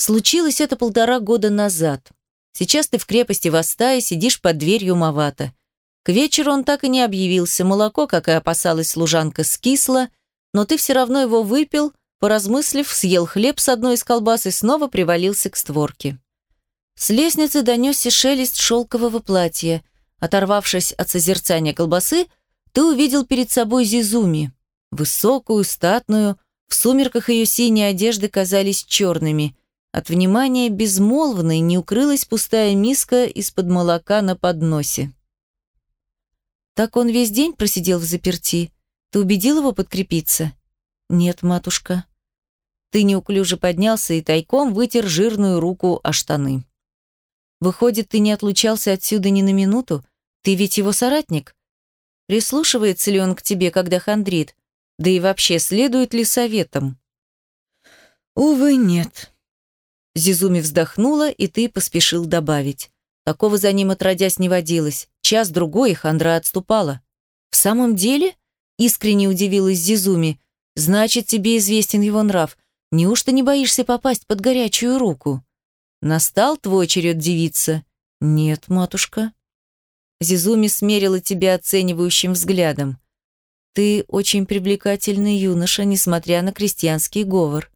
Случилось это полтора года назад. Сейчас ты в крепости Востая сидишь под дверью Мавата. К вечеру он так и не объявился. Молоко, как и опасалась служанка, скисло, но ты все равно его выпил, поразмыслив, съел хлеб с одной из колбас и снова привалился к створке. С лестницы донесся шелест шелкового платья. Оторвавшись от созерцания колбасы, ты увидел перед собой Зизуми. Высокую, статную, в сумерках ее синие одежды казались черными. От внимания безмолвной не укрылась пустая миска из-под молока на подносе. Так он весь день просидел в заперти. Ты убедил его подкрепиться? Нет, матушка. Ты неуклюже поднялся и тайком вытер жирную руку о штаны. Выходит, ты не отлучался отсюда ни на минуту? Ты ведь его соратник? Прислушивается ли он к тебе, когда хандрит? Да и вообще, следует ли советам? Увы, нет. Зизуми вздохнула, и ты поспешил добавить. Такого за ним отродясь не водилось. Час-другой, хандра отступала. «В самом деле?» — искренне удивилась Зизуми. «Значит, тебе известен его нрав. Неужто не боишься попасть под горячую руку?» «Настал твой черед девица?» «Нет, матушка». Зизуми смерила тебя оценивающим взглядом. «Ты очень привлекательный юноша, несмотря на крестьянский говор».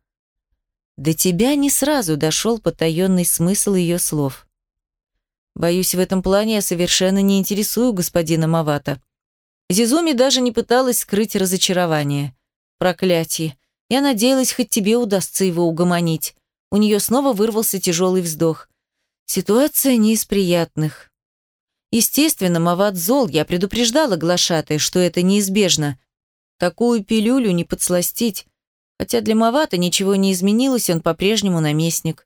До тебя не сразу дошел потаенный смысл ее слов. «Боюсь, в этом плане я совершенно не интересую господина Мавата». Зизуми даже не пыталась скрыть разочарование. «Проклятие! Я надеялась, хоть тебе удастся его угомонить. У нее снова вырвался тяжелый вздох. Ситуация не из приятных. Естественно, Мават зол, я предупреждала глашатой, что это неизбежно. Такую пилюлю не подсластить. Хотя для Мавата ничего не изменилось, он по-прежнему наместник.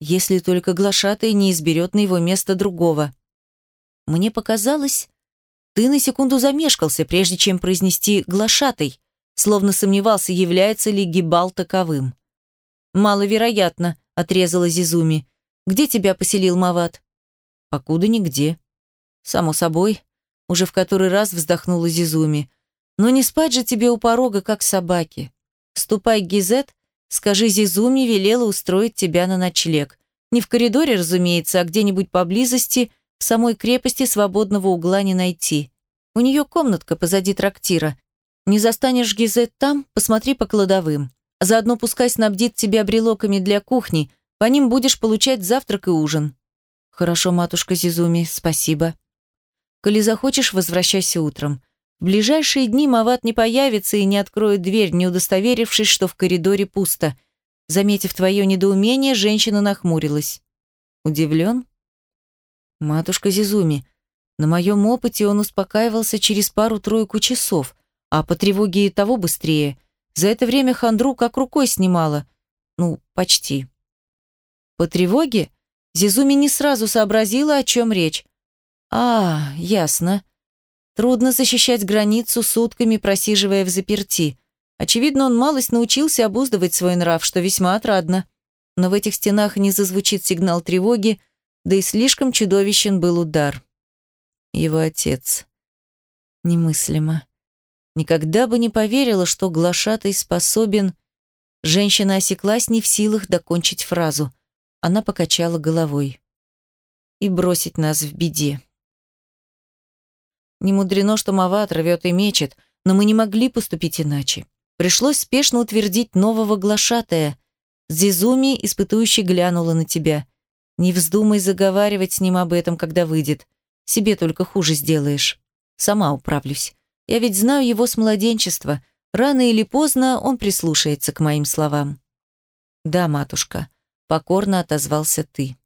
Если только глашатай не изберет на его место другого. Мне показалось, ты на секунду замешкался, прежде чем произнести «глашатай», словно сомневался, является ли Гибал таковым. «Маловероятно», — отрезала Зизуми. «Где тебя поселил Мават?» «Покуда нигде». «Само собой», — уже в который раз вздохнула Зизуми. «Но не спать же тебе у порога, как собаки. Ступай Гизет, скажи Зизуми, велела устроить тебя на ночлег. Не в коридоре, разумеется, а где-нибудь поблизости, в самой крепости свободного угла не найти. У нее комнатка позади трактира. Не застанешь Гизет там, посмотри по кладовым. Заодно пускай снабдит тебя брелоками для кухни, по ним будешь получать завтрак и ужин». «Хорошо, матушка Зизуми, спасибо». «Коли захочешь, возвращайся утром. В ближайшие дни Мават не появится и не откроет дверь, не удостоверившись, что в коридоре пусто». Заметив твое недоумение, женщина нахмурилась. «Удивлен?» «Матушка Зизуми, на моем опыте он успокаивался через пару-тройку часов, а по тревоге и того быстрее – за это время хандру как рукой снимала. Ну, почти. По тревоге Зизуми не сразу сообразила, о чем речь. А, ясно. Трудно защищать границу сутками, просиживая в заперти. Очевидно, он малость научился обуздывать свой нрав, что весьма отрадно. Но в этих стенах не зазвучит сигнал тревоги, да и слишком чудовищен был удар. Его отец. Немыслимо. Никогда бы не поверила, что глашатый способен... Женщина осеклась не в силах докончить фразу. Она покачала головой. И бросить нас в беде. Не мудрено, что Мават рвет и мечет, но мы не могли поступить иначе. Пришлось спешно утвердить нового глашатая. Зизуми, испытующий, глянула на тебя. Не вздумай заговаривать с ним об этом, когда выйдет. Себе только хуже сделаешь. Сама управлюсь. Я ведь знаю его с младенчества. Рано или поздно он прислушается к моим словам. «Да, матушка», — покорно отозвался ты.